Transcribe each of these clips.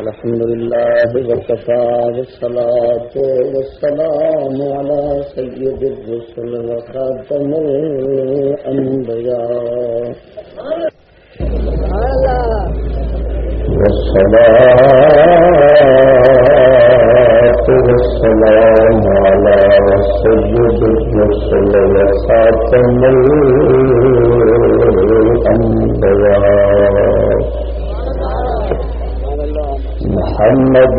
الحمد لله وكفى بالصلاة والسلام على سيد الرسل وخاتم الأنبياء. والصلاة والسلام على سيد الرسل وخاتم الأنبياء. محمد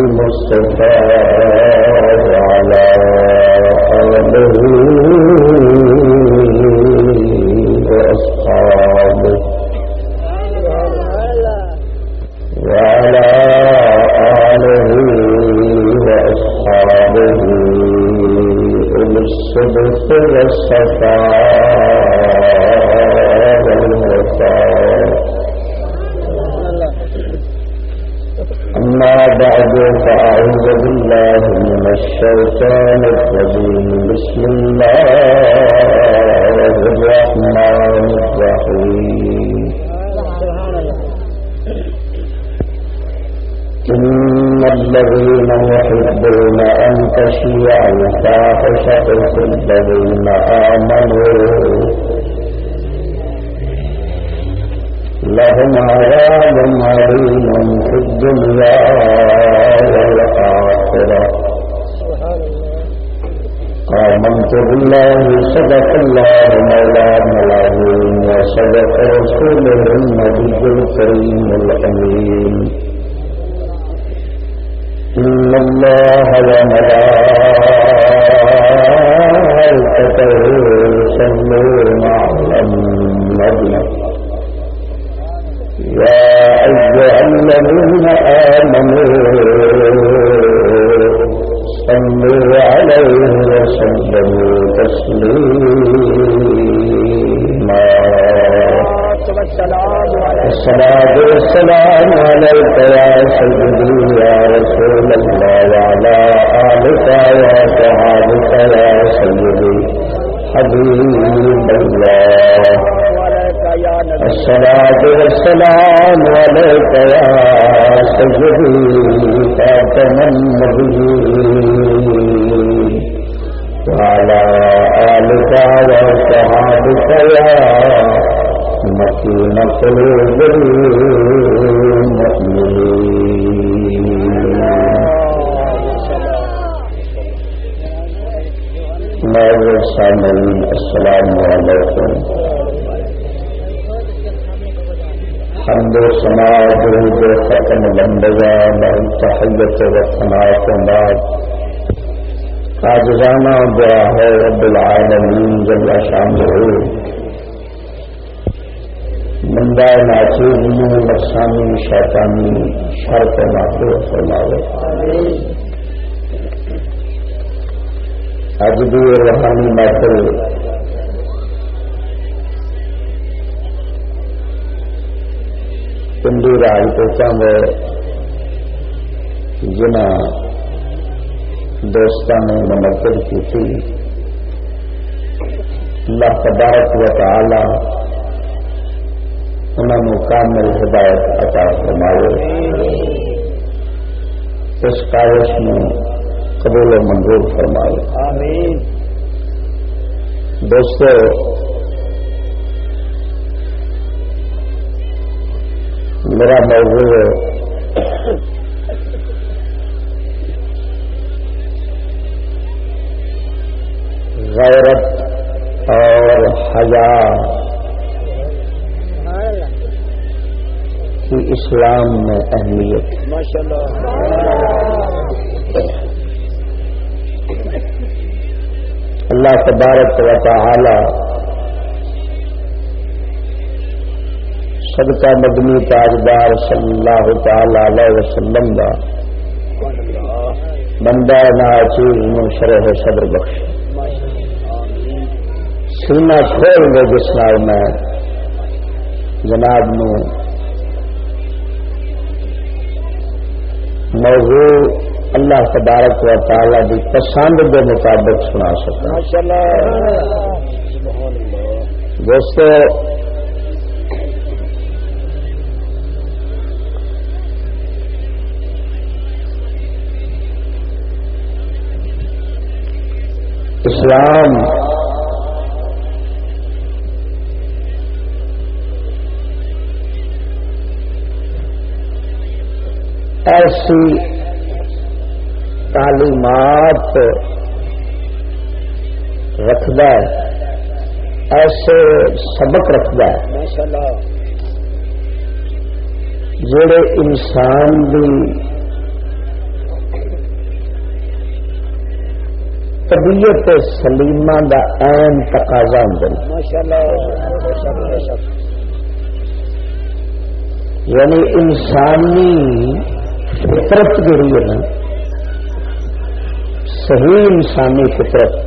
المصطفى وعلى آله وأصحابه وعلى آله وأصحابه أولي الصدق والصفاء أما بعد، فأعوذ بالله من الشيطان الرجيم. بسم الله الرحمن الرحيم. إن الذين يحبون أن تشيع الفاحشة في الذين آمنوا لهم عذاب عليم في الدنيا والآخرة. آمنت بالله، صدق الله مولانا العظيم، وصدق رسوله النبي الكريم الأمين. إن الله وملائكته يصلون على النبي. يا أيها الذين آمنوا صلوا عليه وسلموا تسليما. الصلاة والسلام عليك يا سيدي يا رسول الله وعلى آلك يا صحابك يا سيدي حبيب الله. الصلاة والسلام عليك يا سيدي فاتم النبيين. وعلى آلك وصحابك يا مكين قلوب المؤمنين سامعين السلام علیکم حمد و سنا درود ختم بندگا محل تحیت و ثنا کے بعد آجزانہ دعا ہے رب العالمین جل شام ہو بندہ ناچیز میں نقصانی شیطانی شر کو ناخو فرماوے۔ اج بھی روحانی محفل پنڈی راج کوچا میں جنہ دوستوں نے منعقد کی تھی اللہ تبارک و تعالی انہوں نے کامل ہدایت عطا فرمائے اس کاغذ میں قبول و منظور فرمائے دوستو میرا موضوع ہے۔ غیرت اور حیا کی اسلام میں اہمیت۔ اللہ تبارک و تعالی صدقہ مدنی تاجدار صلی اللہ تعالی علیہ وسلم کا بندہ نا چیز شرح صدر بخش۔ سینا کھول گے جس نال میں جناب نو موضوع اللہ تبارک و تعالی کی پسند کے مطابق سنا سکتا دوستو اسلام ایسی تعلیمات رکھد ایسے سبق رکھد جڑے انسان کی طبیعت سلیمہ دا اہم تقاضا ہوں یعنی انسانی فطرت جڑی ہے نا صحیح انسانی فطرت۔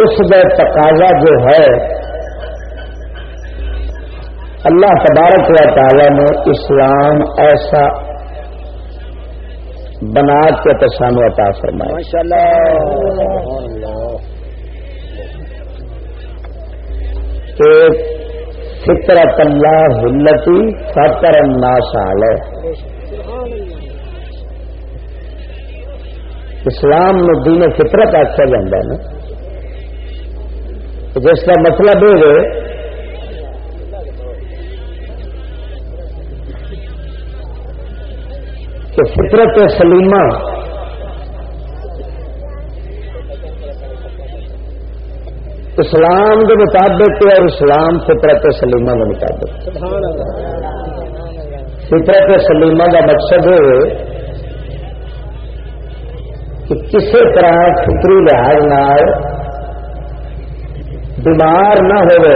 اس کا تقاضا جو ہے اللہ تبارک و تعالی نے اسلام ایسا بنا کے تو سانو عطا ایک فطرت اللہ ہلتی فطر الناسال ہے اسلام میں دین فطرت آخیا جا جس کا مطلب یہ کہ فطرت سلیمہ اسلام کے مطابق اور اسلام فطرت سلیمہ کے مطابق۔ فطرت سلیمہ کا مقصد ہے کہ کسی طرح فطری لحاظ بیمار نہ ہو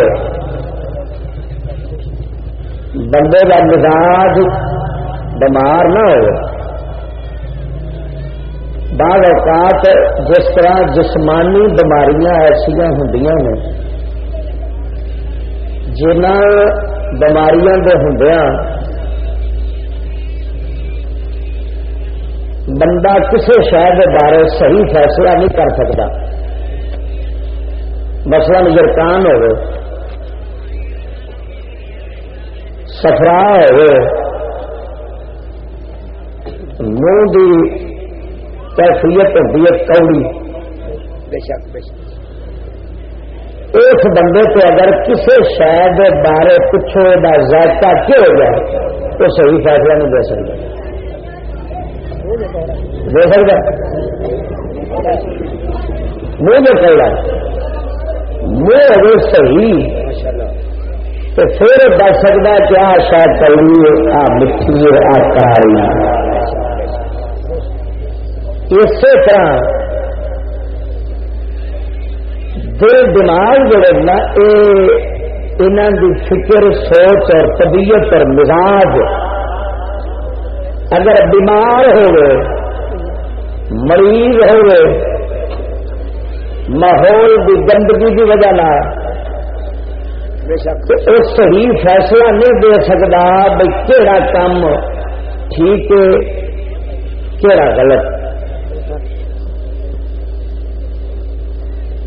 بندے کا مزاج بیمار نہ ہو بعض اوقات جس طرح جسمانی بیماریاں ایسا ہوں نے جنہ بیماریاں دے ہوں بندہ کسی شہر کے بارے صحیح فیصلہ نہیں کر سکتا۔ مسئلہ نظرکان ہو سفرا ہو منہ کی کیفیت ہوتی ہے۔ کوڑی اس بندے کو اگر کسی شہر بارے پچھو کا ذائقہ کیوں ہو جائے تو صحیح فیصلہ نہیں دے سکتا۔ دے سکتا۔ منہ میں کہا منہ اگر صحیح تو پھر دس سکتا کہ آ شاید کڑی آ مٹھی آ کاری اسی طرح دل دماغ جڑے نا انہوں کی فکر سوچ اور طبیعت اور مزاج اگر بیمار ہو مریض ہو ماحول کی گندگی کی وجہ وہ صحیح فیصلہ نہیں دے سکتا بھائی کہڑا کام ٹھیک ہے کہڑا غلط۔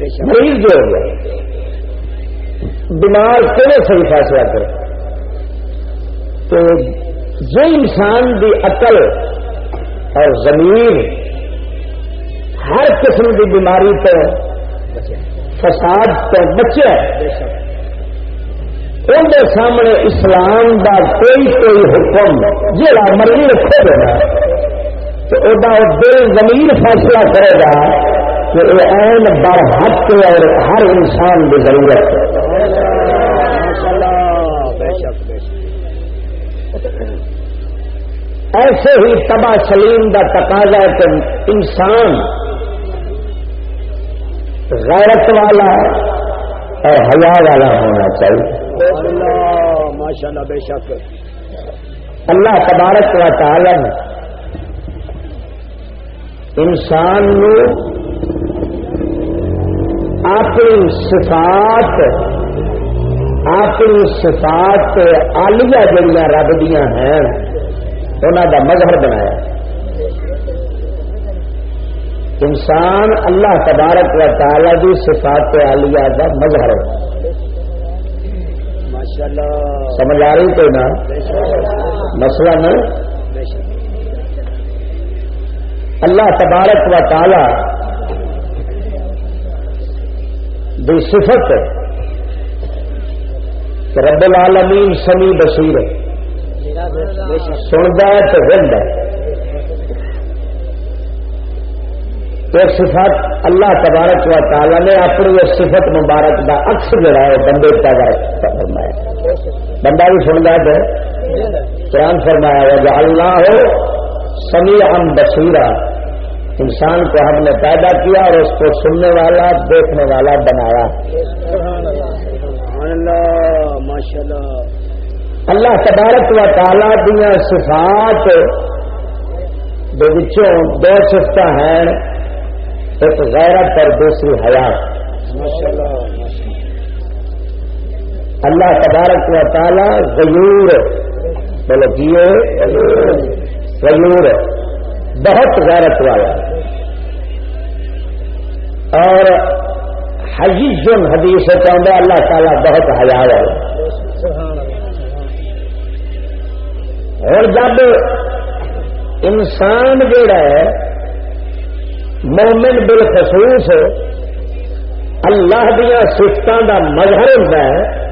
مریض جو ہو گیا بیمار کہنے صحیح فیصلہ کرے؟ تو جو انسان کی عقل اور زمین ہر قسم کی بیماری تو فساد تو بچے۔ اندر سامنے اسلام کا کوئی کوئی حکم جی جہاں مرضی رکھے گا، تو وہ دل زمین فیصلہ کرے گا۔ کہ این بر حق اور ہر انسان کی ضرورت ہے۔ ایسے ہی تباہ سلیم کا تقاضا کہ انسان غیرت والا اور حیا والا ہونا چاہیے۔ ماشاء اللہ بے شک اللہ تبارک و تعالی انسان نو اپنی صفات اپنی صفات آلیا جڑیاں رب دیا ہیں انہوں کا مظہر بنایا۔ انسان اللہ تبارک و تعالی کی صفات آلیا کا مظہر سمجھ آ رہی کوئی نا مسئلہ نا اللہ تبارک و تعالی دی صفت ہے کہ رب العالمین سمی بصیر ہے۔ سنتا ہے تو ہند ہے۔ ایک صفت اللہ تبارک و تعالی نے اپنی اس صفت مبارک کا اکس جڑا ہے، بندے پیدا فرمایا۔ بندہ بھی سن گیا قرآن فرمایا ہوا جو اللہ ہو سمی ہم بصیرہ انسان کو ہم نے پیدا کیا اور اس کو سننے والا، دیکھنے والا بنایا۔ اللہ تبارک و تعالی دیا صفات دو سفت ہیں، ایک غیرت اور دوسری حیات اللہ تبارک و تعالی غیور، بولو جیو غیور۔ بہت غیرت والا۔ اور حجیز حدیث چاہتا اللہ تعالیٰ بہت حیا والا اور جب انسان جڑا ہے، مومن بالخصوص، اللہ دیا سفتوں کا مظہر ہوتا ہے،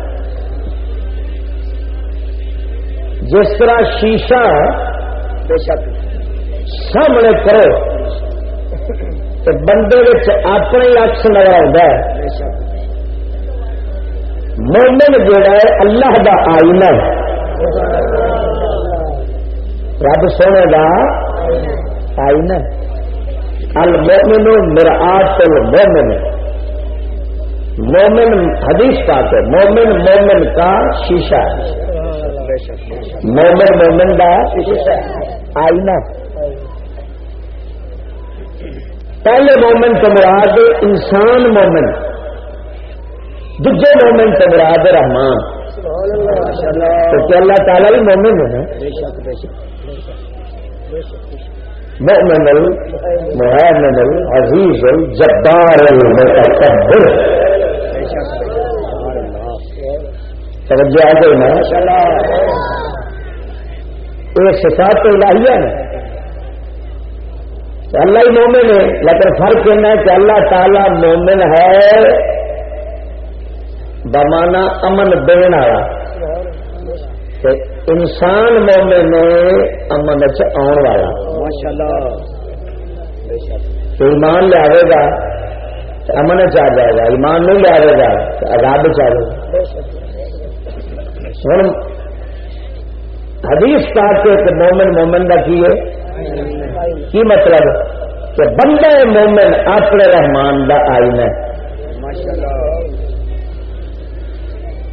جس طرح شیشہ سامنے کرو تو بندے اپنے اکس نظر آتا ہے مومن جڑا ہے اللہ کا آئنا رب سونے کا آئنا المومن مرآت المومن مومن حدیث پاک ہے مومن مومن کا شیشہ مومن مومن کا آئینہ پہلے مومن تو مراد انسان مومن دوجے مومن تو مراد رحمان۔ تو کیا اللہ تعالیٰ بھی مومن ہے مؤمن المهامن العزيز الجبار المتكبر توجہ آ گئی نا؟ یہ صفات الہیہ ہے اللہ ہی مومن ہے لیکن فرق ہے کہ اللہ تعالی مومن ہے۔ بمانا امن دین والا انسان مومن امن چن والا۔ ایمان لیا گا امن چ جائے گا۔ ایمان نہیں لیا گا تو آزاد چاہے گا۔ ہوں حدیث کا کے مومن مومن کا کی ہے؟ کی مطلب؟ کہ بندہ مومن اپنے رحمان کا آئین ہے۔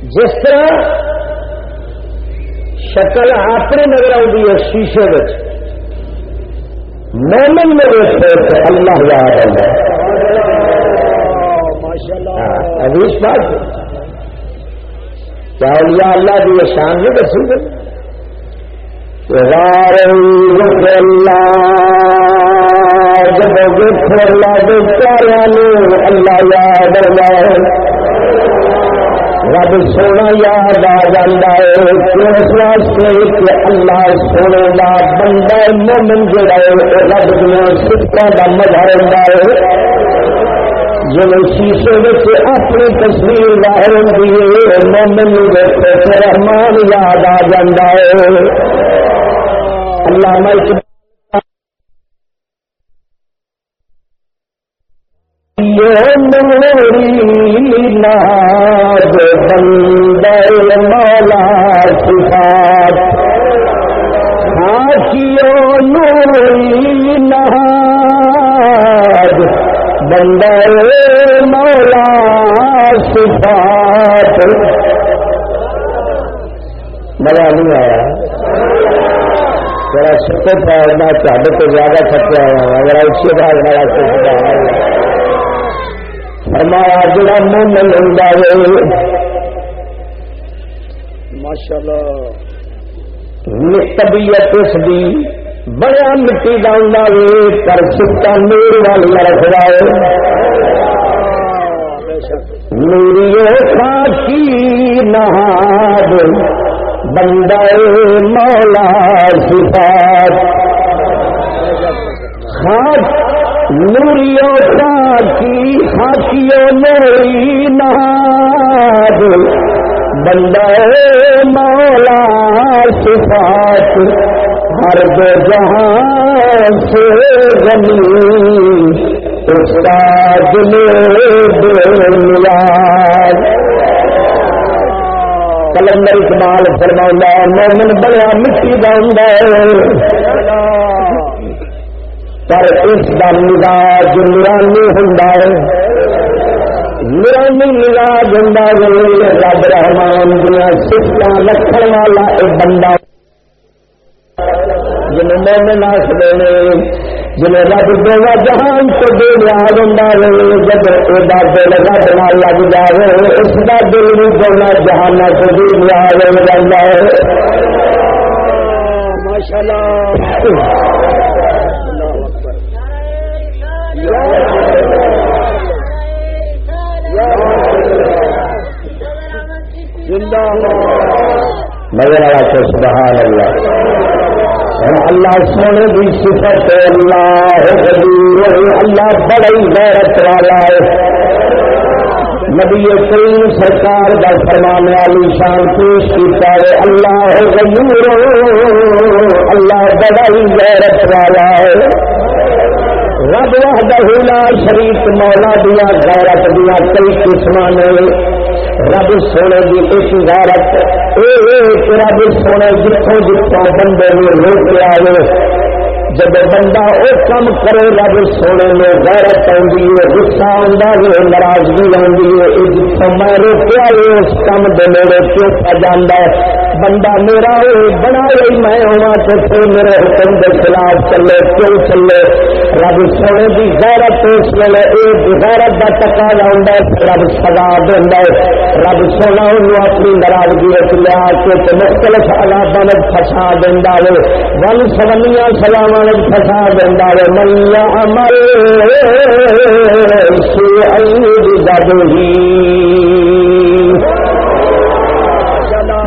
جس طرح شکل اپنے نظر آئی ہے شیشے مومن میں ویسے اللہ یاد ابھی بات کیا اولیاء اللہ کی شان نہیں دسی؟ گئی اللہ یاد اللہ رب سونا یاد آ جا اس واسطے کہ اللہ سونے کا بندہ مومن جڑا ہے رب دیا سکھوں کا مزہ رہتا ہے جب شیشے اپنی تصویر باہر ہوتی ہے مومن دیکھتے رحمان یاد آ جا اللہ میں نوری ناد بندر مولا صفات خاکیو نوری ناد بندر مولا صفات مزہ نہیں آیا ذرا سکے پڑنا چاہتے تو زیادہ تھکیا ہوا اگر اچھی میرا سکتا فرمایا جڑا مومن ہوں ماشاء اللہ طبیعت اس کی بڑا مٹی ڈاؤں پر سکا نور وال رکھتا ہے۔ میری خاکی نہاد۔ بندہ مولا صفات۔ خاک نوریوں کا کی ہاتھیوں نوری ناد بندہ مولا صفات، ہر دو جہاں سے زمین استاد نے ملا۔ کلندر اقبال فرما مومن بڑا مٹی کا ہوں پر اس کا مزاج نورانی ہوں نورانی مزاج ہوں رب رحمان دیا سفت رکھنے والا ایک بندہ جن مومن آخر جن رب دونوں جہان تو بے نیاز ہوں جب رب نہ لگ جائے اس کا دل بھی دونوں جہان تو بے نیاز ہو جاتا ہے والا تو سبحان اللہ۔ اللہ سونے کی صفت اللہ اللہ بڑا ہی غیرت والا ہے۔ نبی کریم سرکار کا فرمان علی شان پیش کیا ہے۔ اللہ غیور اللہ بڑا ہی غیرت والا ہے۔ رب وحدہ لا شریف مولا دیا، غیرت دیا، کئی قسم نے۔ رب سونے کی ایک عبارت غیرت رب سونے جتوں جتوں بندے نے روک لیا جب بندہ وہ کام کرے، رب سونے میں غیرت آئی ہے گسا آتا ہے، ناراضگی آئی ہے جتوں میں روکیا اس کام دے میرے کیوں پہ جانا ہے؟ بندہ میرا بنا رہی میں ہوا تو پھر میرے حکم کے خلاف چلے، کیوں چلے؟ رب سونے کی غیرت اس ویلے ایک غیرت کا ٹکا لاؤں رب سزا دینا رب سونا انہوں اپنی ناراضگی لیا کے مختلف آلات میں فسا دینا وے ون سونیاں سلاوا فسا دینا وے ملا امر سی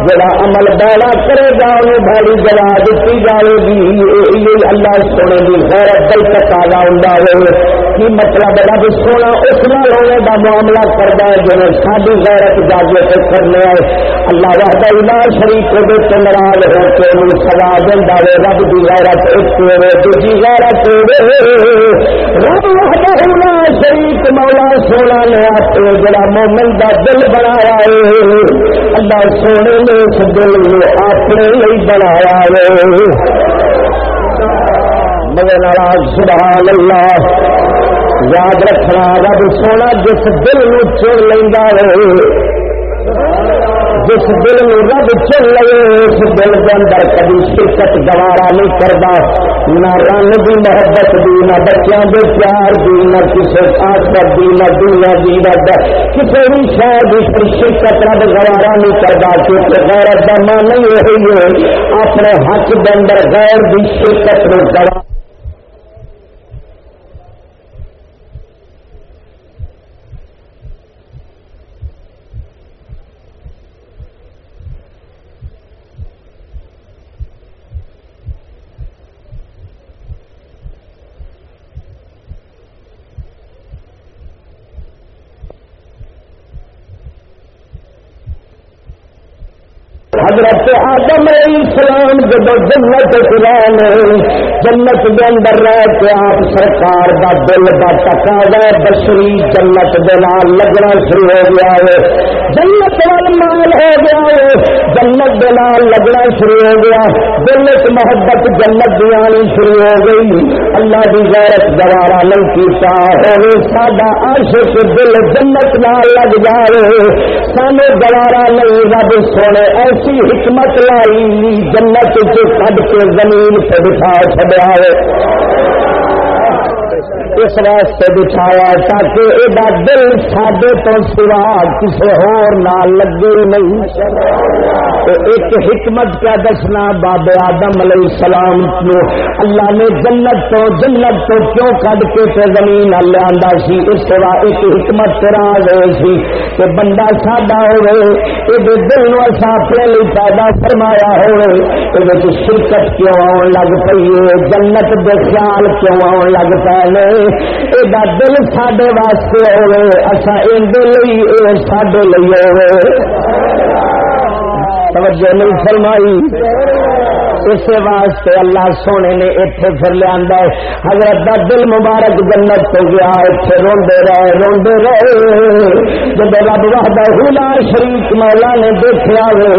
جڑا عمل بالا کرے گا انہیں بھائی جلا دیتی جائے گی اللہ سونے کی غیرت دل تقاضا ہوں کی مطلب رب سونا اس نال ہونے کا معاملہ کرتا ہے جنہیں ساری غیرت جاگے سے کرنے آئے۔ اللہ وحدہ الا شریف کو ناراض ہو کے انہوں سزا دینا ہے۔ رب کی غیرت ایک ہوئے دوسری غیرت رب وحدہ الا شریف مولا سونا نے آپ جڑا مومن کا دل بنایا ہے۔ اللہ سونے نے اس دل میں اپنے لیے بنایا ہے۔ مگر سبحان اللہ۔ یاد رکھنا رب سونا جس دل میں چڑ لینا جس دل میں رب چل لگے اس دل کے اندر کبھی شرکت گوارا نہیں کرتا نہ رنگ کی محبت دی نہ بچوں کے پیار دی نہ کسی آسپت دی نہ دنیا دی نہ کسی بھی شہر کی شرکت رب گوارا نہیں کرتا کیونکہ غیرت کا من نہیں ہے اپنے حق کے اندر غیر کی شرکت میں گوارا حضرت آدم اسلام جب جنت قرآن جنت کے اندر رہ کے آپ سرکار دا دل کا تقاضا بشری جنت دے نال لگنا شروع ہو گیا ہے۔ جنت وال مال ہو گیا جنت دے لگنا شروع ہو گیا۔ دل محبت جنت دی آنی شروع ہو گئی۔ اللہ دی غیرت گوارا نہیں کیتا ہوے ساڈا عاشق دل جنت نال لگ جائے سانو گوارا نہیں رب سونے، ایسی حکمت لائی جنت سے کد کے زمین سے بٹھا چڑیا اس واسطے بٹھایا تاکہ یہ دل سڈے تو سوا کسی ہور نہ لگے نہیں۔ ایک حکمت کیا دسنا باب آدم علیہ السلام کو؟ اللہ نے جنت تو جنت تو کیوں کڈ کے تے زمین لیا سی؟ اس طرح ایک حکمت کرا گئے سی کہ بندہ ساڈا ہوئے یہ دل نو اصا اپنے لیے پیدا فرمایا ہوئے۔ یہ شرکت کیوں آن لگ پی ہے؟ جنت دے خیال کیوں آن لگ پے یہ دل سڈے واسطے ہوے اصا اندر سڈے لیے توجہ نہیں فرمائی۔ اس واسطے اللہ سونے نے اتنے پھر لیا حضرت دا دل مبارک جنت تو گیا اتنے روڈے رہے روڈے رہے۔ جب رب وحدہ حلا شریف مولا نے دیکھا وے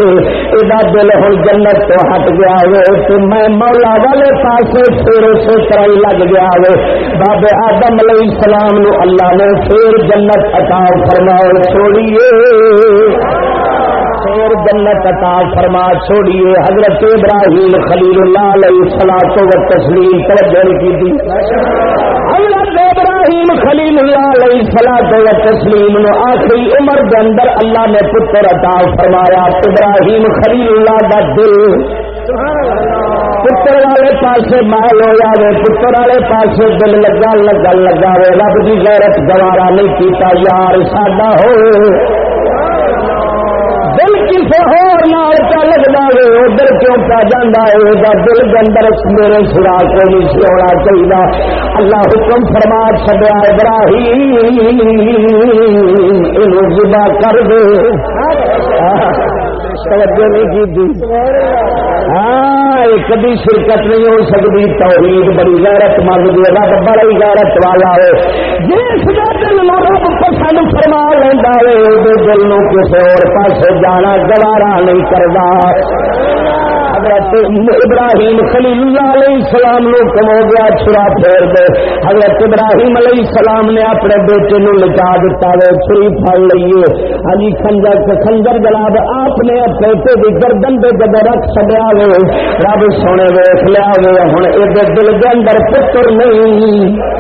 یہ دل ہوں جنت تو ہٹ گیا وے۔ تو میں مولا والے پاس پھر اسے طرح لگ گیا وے۔ بابے آدم علیہ السلام نو اللہ نے پھر جنت عطا فرماؤ چھوڑیے خیر جنت عطا فرما چھوڑیے حضرت ابراہیم خلیل اللہ علیہ السلام تو تسلیم توجہ کی تھی۔ حضرت ابراہیم خلیل اللہ علیہ السلام تو تسلیم نو آخری عمر کے اندر اللہ نے پتر عطا فرمایا، ابراہیم خلیل اللہ کا دل۔ پتر والے پاس مال ہو جائے پتر والے پاس دل لگا لگا لگا رب کی غیرت گوارا نہیں کیتا، یار ساڈا ہو۔ دل کسی ہو لگ جائے ادھر کیوں پہ جانا ہے؟ دل کے اندر میرے سرا کو نہیں سونا چاہیے اللہ حکم فرما چڈیا ابراہیم جدا کر دے۔ توجہ نہیں کی ہاں کبھی شرکت نہیں ہو سکتی توحید بڑی غیرت منگتی ہے رب بڑی غیرت والا ہے۔ جس کا دل رب پسند فرما لینا ہے دل نو کسی اور پاس جانا گوارا نہیں کرتا حضرت ابراہیم خلیل اللہ علیہ السلام نو کم ہو گیا چھرا پھیر دے حضرت ابراہیم علیہ السلام نے اپنے بیٹے نو لٹا دیتا وے چھری پھڑ لئیے علی خنجر خنجر جناب آپ نے بیٹے کی گردن دے جب رکھ چڈیا وے رب سونے ویخ لیا وے ہوں یہ دل کے اندر پتر نہیں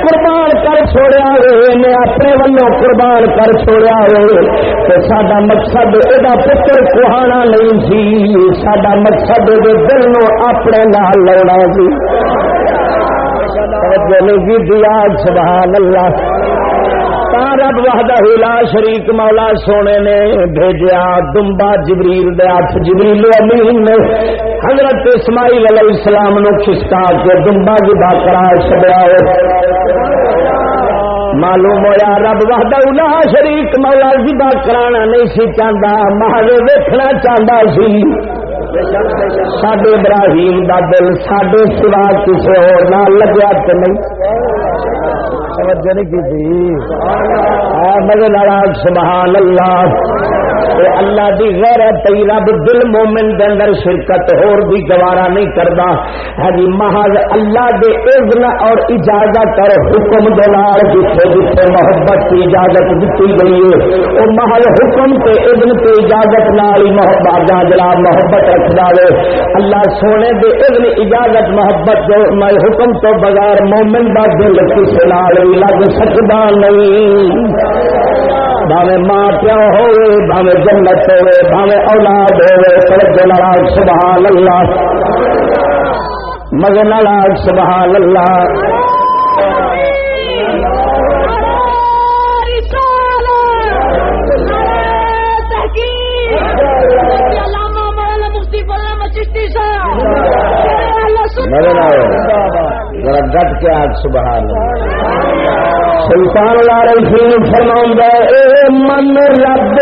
قربان کر چھوڑیا ہوئے اپنے ولو قربان کر چھوڑیا ہوئے تو سڈا مقصد یہ پتر کہانا نہیں سی سڈا مقصد دل نو اپنے نال لونا سی۔ دیا سبحان اللہ۔ رب وحدہ لا شریک مولا سونے نے بھیجیا، دمبا جبریل دے ہاتھ۔ جبریل امین نے حضرت اسماعیل علیہ السلام نو کھسکا کے دمبا جبا کرا چڑیا معلوم ہوا رب وحدہ لا شریک مولا جبا کرانا نہیں سی چاہتا مہاجے ویکنا چاہتا سی۔ سڈے ابراہیم کا دل سڈے سوا کسی ہو لگیا تو نہیں۔ مگر سبحان اللہ۔ اللہ دی غیرت تی رب دل مومن دے اندر شرکت ہور بھی گوارا نہیں کردا۔ ہے محض اللہ دے اذن اور اجازت اور حکم دے نال جتھے جتھے محبت کی اجازت دتی گئی ہے، او محض حکم تے اذن تے اجازت نال ہی محبت دا جناب محبت رکھدا وے اللہ سونے دے اذن اجازت، محبت جو میں حکم تو بغیر مومن دا دل کسے نال لگ سکدا نہیں۔ بھاوے ماں پیو ہوئے، بھاوے جنت ہوئے، بھاوے اولاد ہوئے توجہ نال سبحان اللہ۔ مگر نال سبحان اللہ۔ مگر ذرا گٹ کے آج، سبحان اللہ۔ سلطان لا رہی فرما اے من رب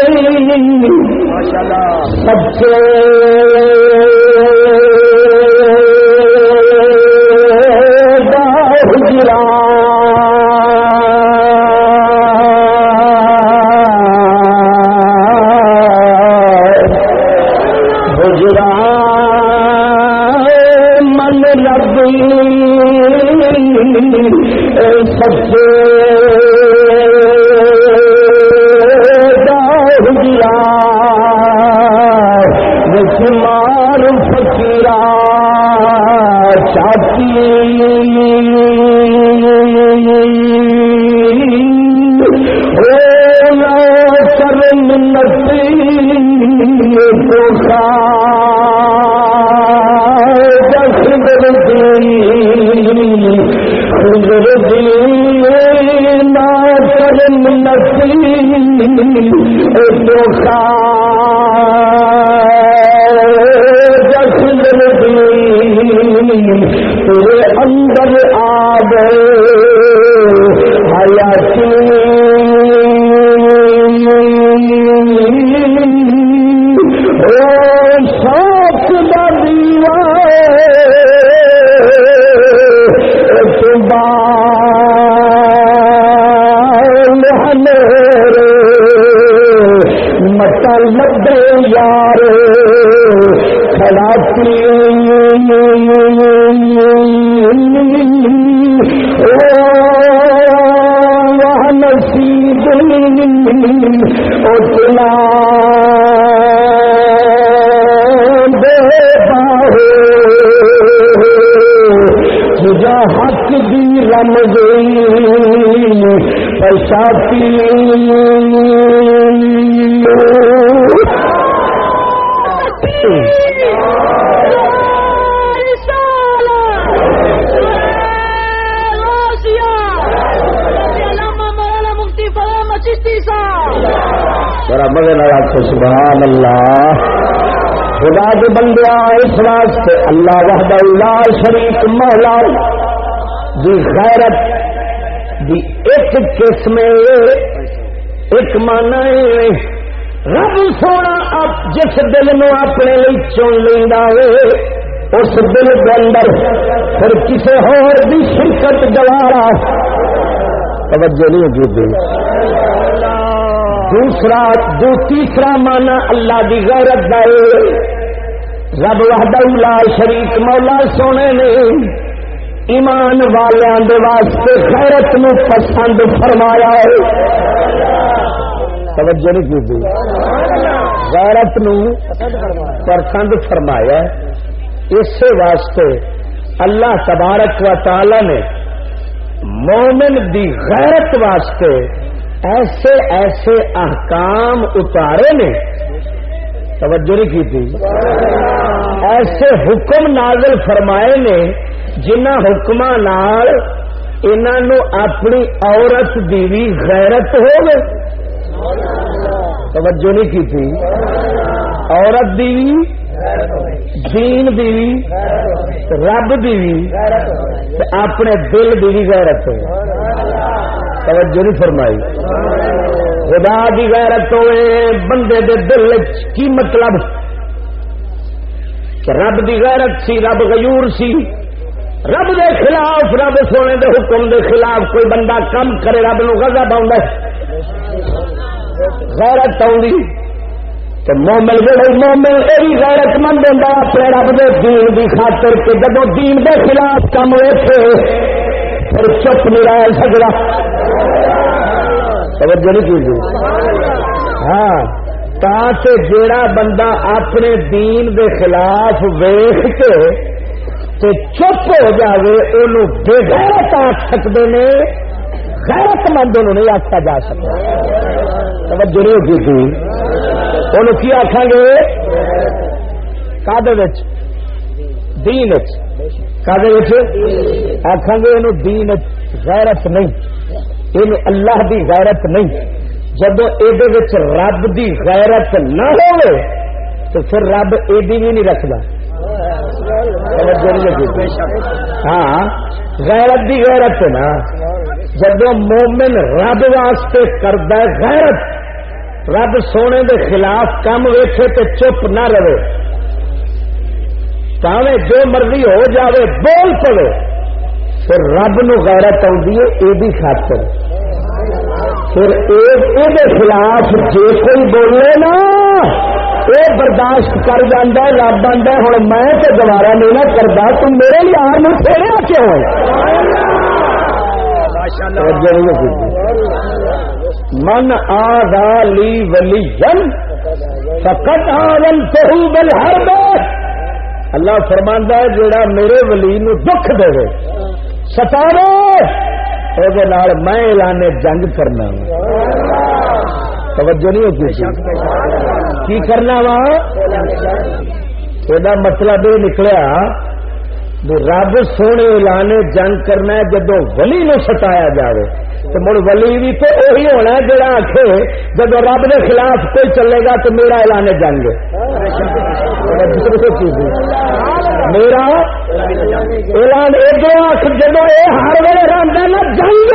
تیرے اندر آ گئے۔ حیا اللہ وحدہ اللہ شریف مولا. دی غیرت، دی ایک قسم ایک مانا ہے، رب سونا آپ جس دل نو اپنے لی چن لینا ہے، اس دل کے اندر پھر کسی ہور دی شرکت گوارا توجہ نہیں ہوگی جی۔ دل دوسرا، دو تیسرا مانا اللہ دی غیرت دے رب وحدہ لا شریک مولا سونے نے ایمان والوں دے واسطے غیرت نو پسند فرمایا ہے۔ توجہ نہیں کی غیرت نو پسند فرمایا اس واسطے اللہ تبارک و تعالی نے مومن دی غیرت واسطے ایسے ایسے احکام اتارے نے توجہ نہیں کی تھی۔ ایسے حکم نازل فرمائے نے، جنہ حکم اپنی عورت دی بھی غیرت ہو گئے توجہ نہیں کی تھی۔ عورت دی بھی، دین دی بھی، رب دی بھی، اپنے دل دی بھی غیرت ہو توجہ نہیں فرمائی۔ خدا دی غیرت ہوئے بندے دے دل کی مطلب؟ کہ رب دی غیرت سی، رب غیور سی۔ رب دے خلاف، رب سونے دے حکم دے خلاف کوئی بندہ کم کرے، رب نو گزا پاؤں غیرت آؤں تو مومل جڑے مومل یہ غیرت مند ہوں اپنے رب دے دین دی خاطر، کہ جب دین دے خلاف کم ویسے پھر چپ نہیں رہ سکتا توجہ نہیں کی ہاں تا سے جیڑا بندہ اپنے دین دے خلاف ویخ کے تے چپ ہو جاوے انہوں بے غیرت آخ سکتے نے غیرت مند انہوں نہیں آخا جا سکتا۔ توجہ نہیں ہوگی تھی انہوں کی آخان گے؟ کدے دین کدے آخان گے انہوں دین غیرت نہیں۔ یہ اللہ دی غیرت نہیں. جب یہ رب دی غیرت نہ ہو تو پھر رب یہ بھی نہیں رکھتا ہاں غیرت دی غیرت نا. جب مومن رب واسطے کرد غیرت، رب سونے دے خلاف کم ویچے تو چپ نہ رہے۔ پاوے جو مرضی ہو جاوے، بول پڑے پھر رب نو غیرت آئی ہے یہ خاطر۔ پھر یہ خلاف جی کوئی بولے نا یہ برداشت کر جانا رب آتا ہوں میں تو دوبارہ نہیں نہ کرتا تم میرے یار میں پھیرے کیوں من آ لی ولی جن فقط آن تو بل ہر اللہ فرماندہ ہے جڑا میرے ولی نو دکھ دے۔ ستارے! میں اعلان جنگ کرنا توجہ نہیں ہوتی کی۔ کرنا وا؟ یہ مطلب یہ نکلیا رب سونے اعلان جنگ کرنا جدو ولی نو ستایا جائے تو مڑ ولی بھی تو وہی ہونا جڑا آخ جب رب کے خلاف کوئی چلے گا تو میرا اعلان جنگ میرا اعلان ادھر آخ جب یہ ہر ویل رہتا نا جنگ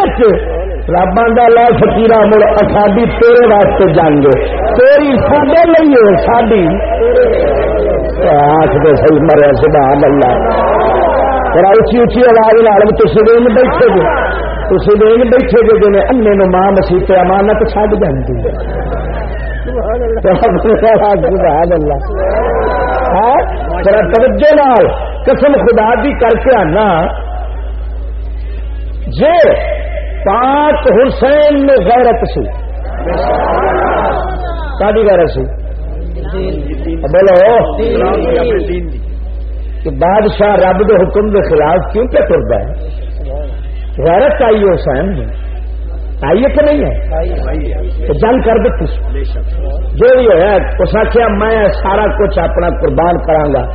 رب آدھا لا فکیر مڑ ساری تیرے واسطے جنگ تیری سڈے لیے ساری آخ دے سی مریا سبحان اللہ اچھی اچھی آواز لال تھی دین بیٹھے جی۔ گے تھی دین بیٹھے گے جی انے نو ماں مسیح امانت چڈ جاتی سبحان اللہ۔ توجہ نال قسم خدا دی کر کے آنا۔ جے پاک حسین نے غیرت سی۔ کالی غیرت سی؟ بولو۔ کہ بادشاہ رب دے حکم دے خلاف کیوں کیا کرتا ہے؟ غیرت آئی حسین نے آئیے کہ نہیں ہے؟ تو جنگ کر دیتی جو بھی ہے، اس آخیا میں سارا کچھ اپنا قربان کرا گا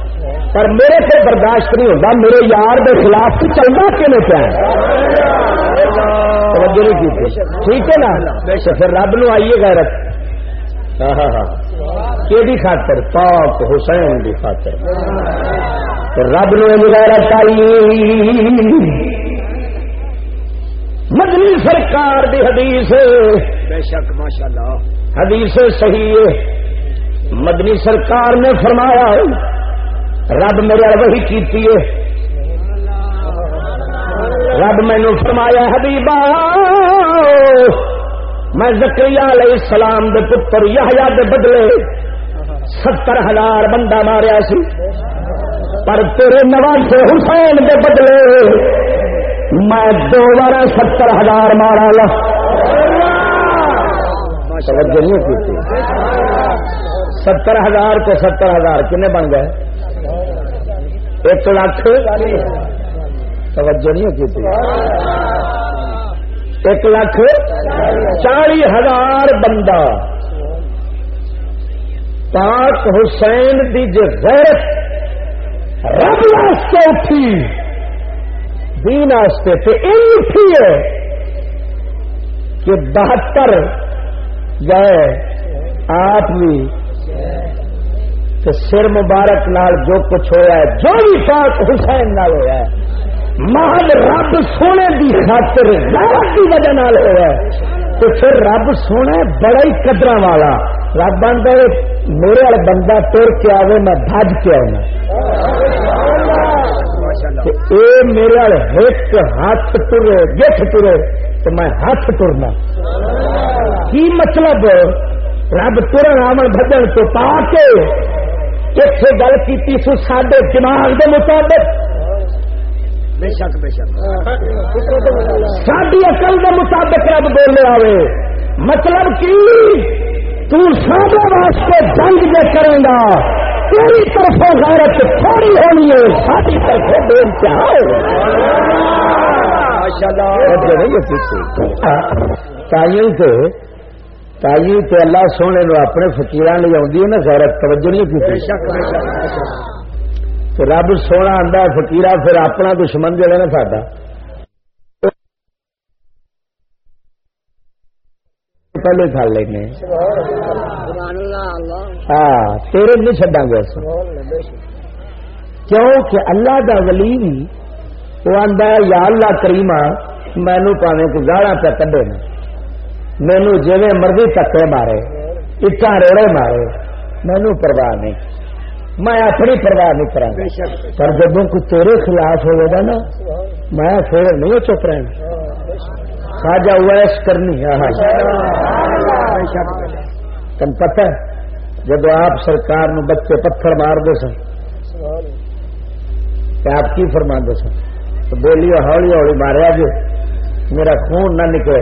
پر میرے سے برداشت نہیں ہوتا، میرے یار کے خلاف تو چلنا کیوں پیا؟ ٹھیک ہے نا؟ پھر رب نو آئیے گا رکھ ہاں ہاں ہاں۔ کہ خاطر؟ پاک حسین کی خاطر۔ رب نو غیرت آئی۔ مدنی سرکار دی حدیث. بے شک ماشاءاللہ۔ حدیث صحیح ہے۔ مدنی سرکار نے فرمایا رب میرے وہی کیتی ہے۔ رب مینو فرمایا حبیبا میں زکری علیہ السلام دے پتر یا دے بدلے ستر ہزار بندہ ماریا سی پر تیرے نواز حسین دے بدلے میں دو بار ستر ہزار مارا لا۔ ستر ہزار تو ستر ہزار کن بن گئے؟ ایک لاکھ۔ توجہ نہیں کی ایک لاکھ چالی ہزار بندہ۔ پاک حسین دی غیرت رب واسطے اٹھی۔ دین آستے تھے اٹھی ہے کہ بہتر گئے آپ بھی سر مبارک نال جو کچھ ہوا ہے، جو بھی پاک حسین نال ہوا ہے محل رب سونے دی خاطر رب کی وجہ نال ہوا ہے۔ تو پھر رب سونا بڑا ہی قدر والا۔ رب بنتا میرے والے بندہ تر کے آئے میں بج کے آنا اے میرے ایک ہاتھ ٹرے گٹھ ٹرے تو میں ہاتھ ٹرنا کی مطلب؟ رب ترن آمن بجن تو پا کے اتنے گل کی سو سڈے دماغ کے مطابق۔ ساری اقل کے مطابق رب بولے آئے مطلب کی؟ تب واسطے جنگ جو کرے گا۔ تیری طرف غیرت تھوڑی ہونی ہے ساری طرف بے تائی تو اللہ سونے نو اپنے فکیر لے آدھی ہے نا غیرت توجہ نہیں کی رب سونا آتا فکیرا پھر اپنا دشمن جہا نا ساڈا۔ پہلے کھا لیں ہاں تیرے نہیں چڈا گے کیوں کہ اللہ دا ولی بھی وہ آدھا یا اللہ کریما مینو پاوے کو گاڑا پہ کڈے مینو جی مرضی تکے مارے اٹا روڑے مارے مینو پرواہ نہیں۔ میں اپنی پرواہ نہیں کرا پر جب کو تیرے خلاف ہوئے گا نا، میں پھر نہیں چپ رہنا۔ خواجہ ویس کرنی تم پتہ ہے؟ جب آپ سرکار نو بچے پتھر مار دے سن آپ کی فرما دے سن؟ تو بولیے ہولی ہولی ماریا جو میرا خون نہ نکلے،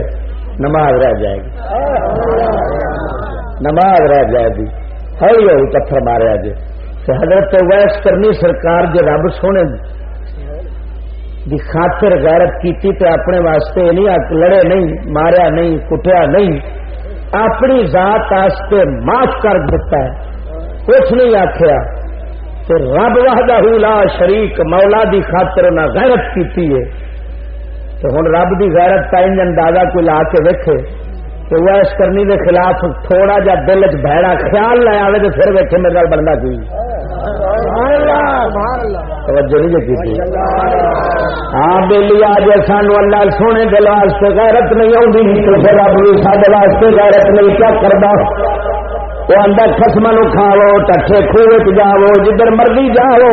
نماز رہ جائے گی۔ نماز رہ جائے گی۔ ہولی ہولی پتھر ماریا جو تو حضرت ویس کرنی سرکار جو رب سونے دی خاطر غیرت کی اپنے واسطے نہیں لڑے نہیں، ماریا نہیں کٹیا نہیں۔ اپنی ذات آستے معاف کر دیتا ہے۔ کچھ نہیں آخیا تو رب وحدہ لا شریک مولا دی خاطر نہ غیرت کی تو ہوں رب دی غیرت کا ان اندازہ کوئی لا کے ویکے تو وہ اس کرنی دے خلاف تھوڑا جا دل چ بہڑا خیال لے آئے تو پھر ویکے میرے بننا کی۔ توجہ نہیں کی ہاں بہلی آج سانو اللہ سونے دل واسطے غیرت نہیں آتی تو پھر رب بھی سارے واسطے غیرت نہیں کیا کرتا وہ اندر خسم نو کھاو ٹھے خوہ جاو جدھر مرضی جاو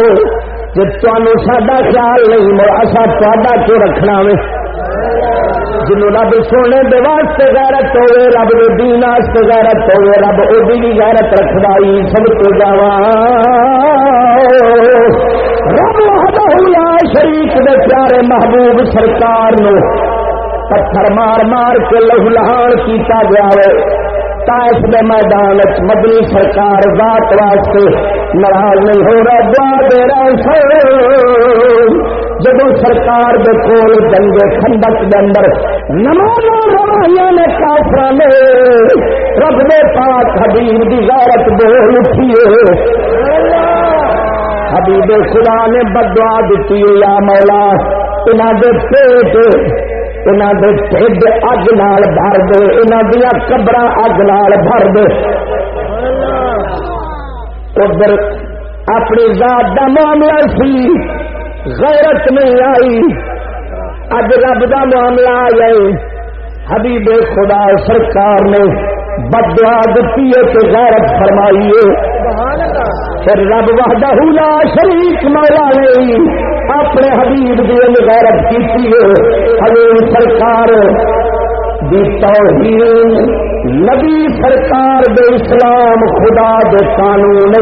جی تمہوں سڈا خیال نہیں اصا تا کیوں رکھنا وے؟ جنوں رب سونے دے واسطے غیرت ہوے رب دے دین واسطے غیرت ہوے رب او بھی غیرت رکھدا ہی، سب تو جاوا لا شریک دے پیارے محبوب سرکار نو پتھر مار مار کے لہو لہان کیتا گیا ہے۔ تائف دے میدان مدنی سرکار ذات واسطے ناراض نہیں ہو رہا۔ دعا دے رہا سر جب سرکار دے کول جنگ خندق دے اندر نماز روایاں نے کافر رب دے پاک حبیب دی غیرت بول اٹھی حبیب خدا نے بدعا دیتی یا مولا، انہاں دے پیٹ، انہاں دے ٹھڈ اگ نال بھر دے، انہاں دیا قبر اگ نال بھر دے۔ ادھر اپنی ذات دا معاملہ سی، غیرت نہیں آئی۔ اج رب کا معاملہ آ جائے حبیب خدا سرکار نے بدوا دیتی ہے کہ غیرت فرمائی ہے۔ پھر رب وحدہ لا شریک مولا نے جی، اپنے حبیب کی غیرت کی حبیب سرکار دی توہین، نبی سرکار دے اسلام، خدا دے قانون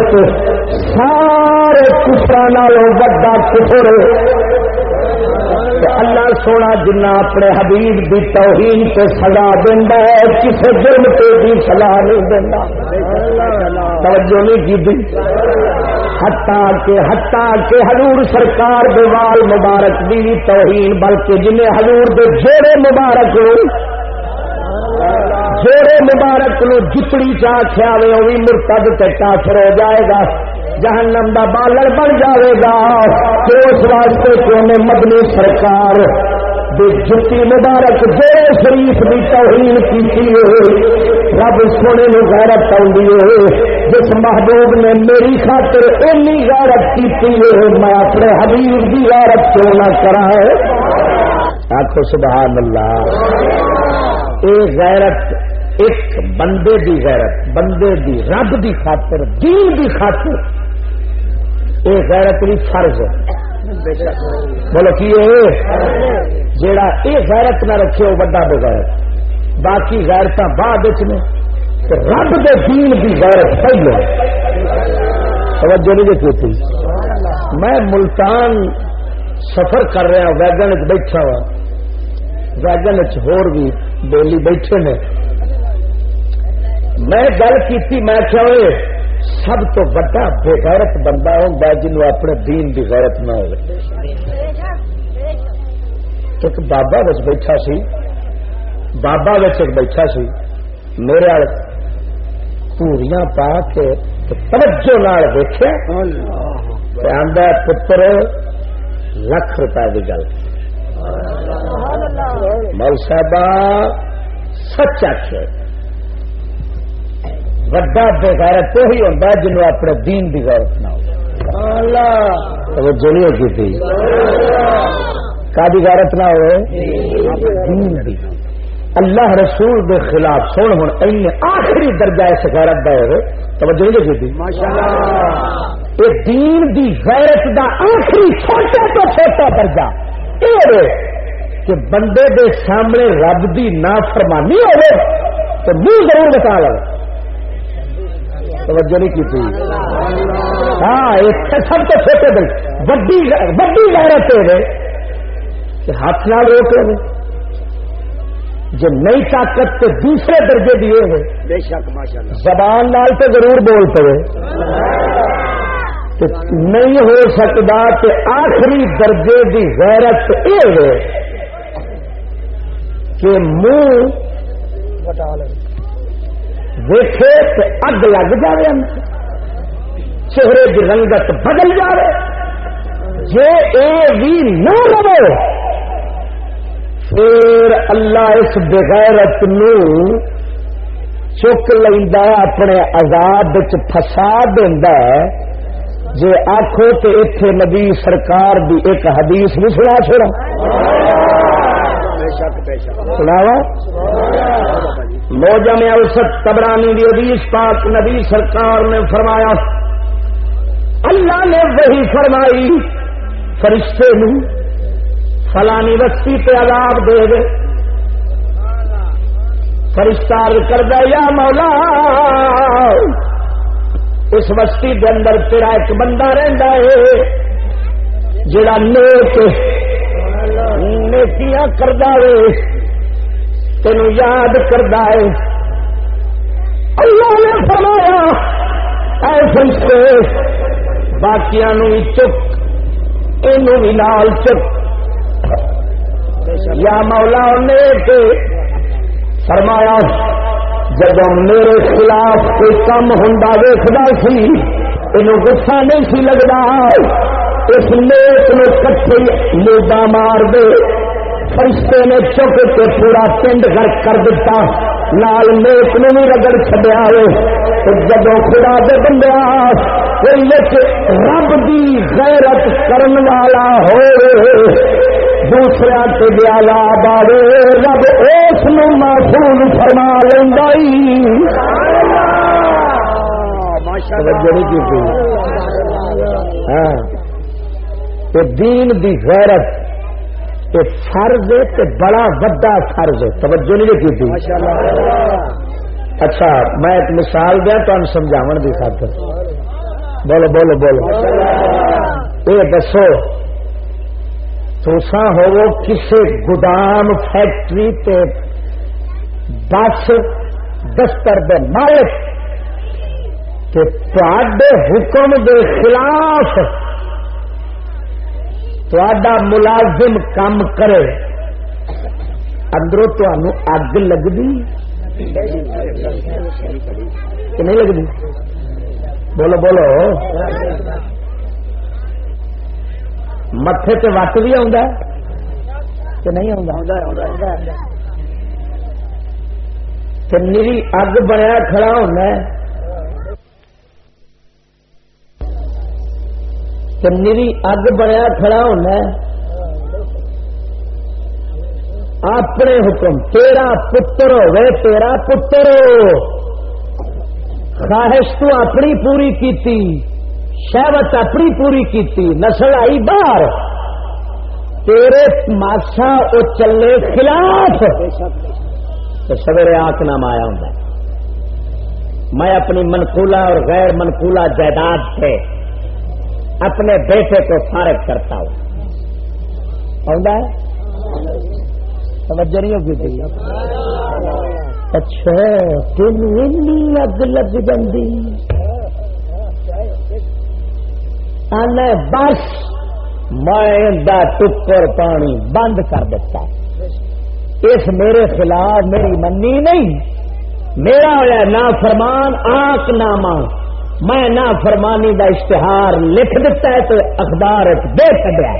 سارے کفر نالوں وڈا کفر اللہ سونا جنا اپنے حبیب دی توہین سے سزا دینا کسی جرم پہ بھی سزا نہیں دینا توجہ نہیں کی ہٹا کے ہٹا کے حضور سرکار دے وال مبارک دی توہین، بلکہ جنہیں حضور دے جوڑے مبارک ہو جوڑے مبارک نو جتڑی چاہ کھیاوے وہ بھی مرتد تے کافر ہو جائے گا۔ جہنم دا بالر بن جائے گا۔ تو اس واسطے کہ انہیں مدنی سرکار جتی مبارک جوڑے شریف کی توہین کی رب سونے نو غیرت آئی جس محبوب نے میری خاطر اینی غیرت کی میں اپنے حبیب کی غیرت کیوں نہ کرا آخو سبحان اللہ اے غیرت ایک بندے دی غیرت، بندے دی رب دی خاطر، دین دی خاطر۔ اے غیرت بھی فرض ہے۔ بولو کی جیڑا اے غیرت نہ رکھے وہ بڑا بغیرت باقی غیرت بعد نے۔ رب دے دین دی غیرت پہلے توجہ نہیں دیکھی میں ملتان سفر کر رہا ویگن بیٹھا ہوا۔ ویگن ہور بھی بولی بیٹھے نے۔ میں گل کی میں کیا ہوئے سب تو بڑا بےغیرت بندہ ہوں جنوب اپنے دین کی غیرت نہ ہو ایک بابا بچ بیٹھا سی۔ بابا بچ ایک بیٹھا سی۔ میرے پوریاں پا کے توجہ نال دیکھے آدھا پتر، لکھ روپئے کی گل۔ مول صاحب سچ آخ وڈا بےغیرت تو ہی ہوتا جنوب اپنے دین کی غیرت نہ ہو۔ جڑی کی تھی؟ کا غیرت نہ ہوئے؟ دین دی۔ اللہ رسول دے خلاف سن ہوں این آخری درجہ اس غیرت کا ہوئے۔ توجہ نہیں کی تھی؟ یہ دین دی غیرت دا آخری چھوٹا تو چھوٹا درجہ۔ یہ کہ بندے دے سامنے رب دی نا فرمانی ہو تو منہ ضرور بتا لو۔ توجہ نہیں کی تھی۔ ہاں سب تو چھوٹے دل۔ وڈی وڈی غیرت ہے کہ ہاتھ نال روک لو جو نئی طاقت کے دوسرے درجے دیے ہوئے بے شک ماشاء زبان نال تو ضرور بولتے ہوئے نہیں ہو سکتا کہ آخری درجے کی غیرت یہ کہ منہ دیکھے تو اگ لگ جائے چہرے کی رنگت بدل جائے جی اے بھی نہ لو پھر اللہ اس بغیرت نو چک لینا اپنے آزاد فسا دینا آخو تو اتے نبی سرکار دی ایک حدیث بھی سنا چھوڑا سناوا؟ موجہ میں اوسط تبرانی دی حدیث پاک نبی سرکار نے فرمایا، اللہ نے وہی فرمائی، فرشتے نو فلانی بستی پہ عذاب دے دے۔ فرشتہ کر یا مولا، اس بستی کے اندر تیرا ایک بندہ رہتا ہے، جڑا نیک، نیکیاں کردا ہے۔ تین یاد کردا ہے۔ اللہ نے فرمایا ایسے باقیا چک یہ نال چک۔ یا مولا نیک، فرمایا، جب میرے خلاف کوئی کام ہوں ویستا سی یہ گسا نہیں سی لگتا اس نیت نے کٹے موڈا مار دے۔ فرشتے نے چک کے پورا پنڈ گھر کر دیتا۔ لال نیت نے بھی رگڑ چڈیا ہو جب خدا دے بندے رب دی غیرت کرن والا ہو دوسرا سے عذاب آئے رب اس محفوظ فرما لینا ہاں۔ دین دی غیرت فرض ہے بڑا وڈا فرض ہے۔ توجہ نہیں کی اچھا میں ایک مثال دیا تو سمجھاو کی خاطر۔ بولو بولو بولو۔ یہ دسو توسا ہو کسی گودام فیکٹری تے بس دفتر دے مالک تے حکم دے خلاف تا ملازم کام کرے۔ اندروں تو اگ لگتی کہ نہیں لگتی بولو بولو۔ متے وٹ بھی آ نہیں نیری اگ بنیا کھڑا ہونا نیری اگ بنیا کھڑا ہونا اپنے حکم، تیرا پتر ہوئے تیرا پتر۔ ہو خواہش تو اپنی پوری کی شہوت اپنی پوری کی نسل آئی باہر۔ تیرے ماسا وہ چلے خلاف۔ تو سویرے آک نام آیا ہوں میں اپنی منقولہ اور غیر منقولہ جائیداد سے اپنے بیٹے کو فارغ کرتا ہوں۔ توجہ نہیں ہوگی تھی اچھا تین اگ لگ جی بس میں ٹکر پانی بند کر دیتا۔ اس میرے خلاف میری منی نہیں۔ میرا ہوا نہ فرمان آک نامہ میں نہ فرمانی کا اشتہار لکھ دیتا ہے تو اخبار دے چڑیا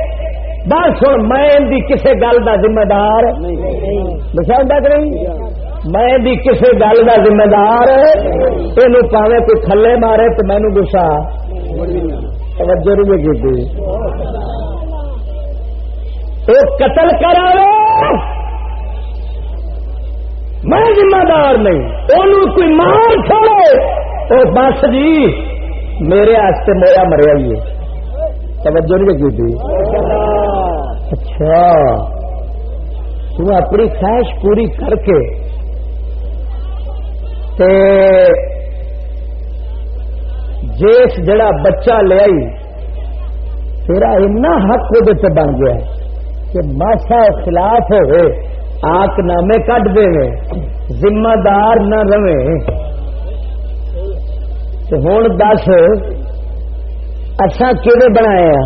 بس ہوں میں کسی گل کا ذمہ دار بسا نہیں میں بھی کسی گل کا ذمہ دار یہ پاوے کوئی تھلے مارے تو مینو گسا۔ توجہ نہیں کی وہ قتل کرا میں ذمہ دار نہیں۔ کوئی مار چھوڑے وہ بس جی میرے آستے میرا مریا ہی ہے۔ توجہ نہیں کی اچھا۔ تم اپنی خواہش پوری کر کے تے جیس جڑا بچہ لیا تیرا اینا حق وہ بن گیا کہ ماسا خلاف ہوئے آک نامے کٹ دے ذمہ دار نہ رہے۔ ہوں دس اچھا کہ بنایا